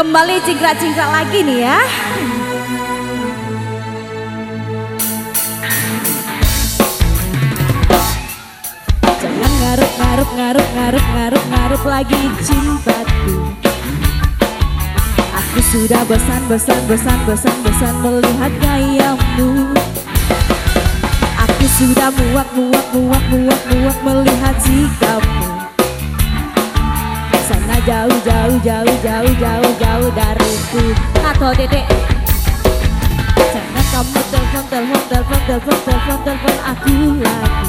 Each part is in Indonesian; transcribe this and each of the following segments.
Kembali cingkrak-cingkrak lagi nih ya. Jangan ngarup ngarup ngarup ngarup ngarup ngarup lagi cintaku. Aku sudah bosan bosan bosan bosan bosan melihat gayamu. Aku sudah muak muak muak muak muak melihat sikapmu. Sana jauh jauh jauh jauh jauh dariku. Atau dedek. Jangan kamu telepon telepon telepon telepon telepon telepon aku lagi.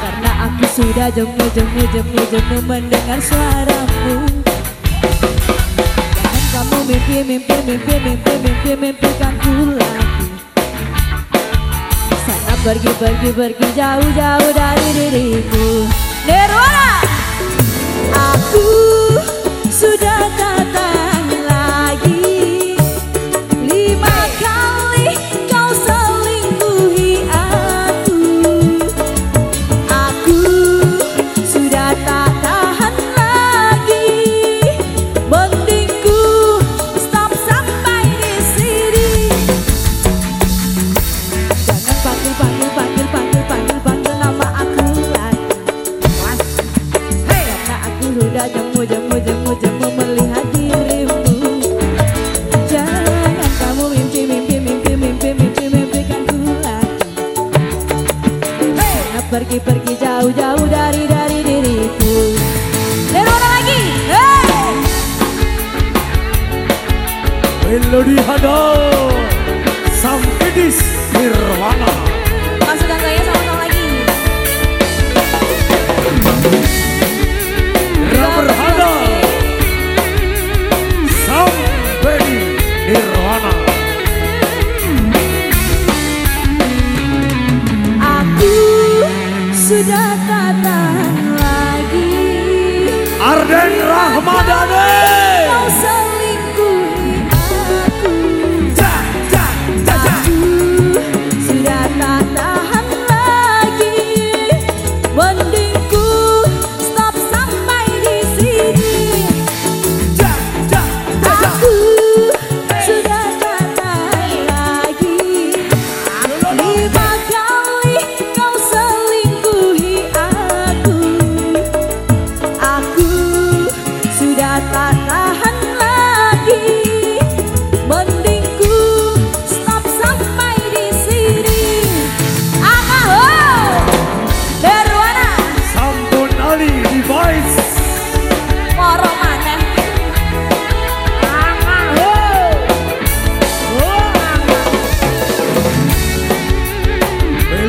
Karena aku sudah jemu jemu jemu jemu mendengar suaramu. Jangan kamu mimpi mimpi mimpi mimpi mimpi mimpikan ku lagi. Sana pergi pergi pergi jauh jauh dari diriku. Jauh jauh dari dari diriku Dan mana lagi? Hey! Melodi Hada Sampedis Nirwana sudah tak tahan lagi. Arden Rahmadane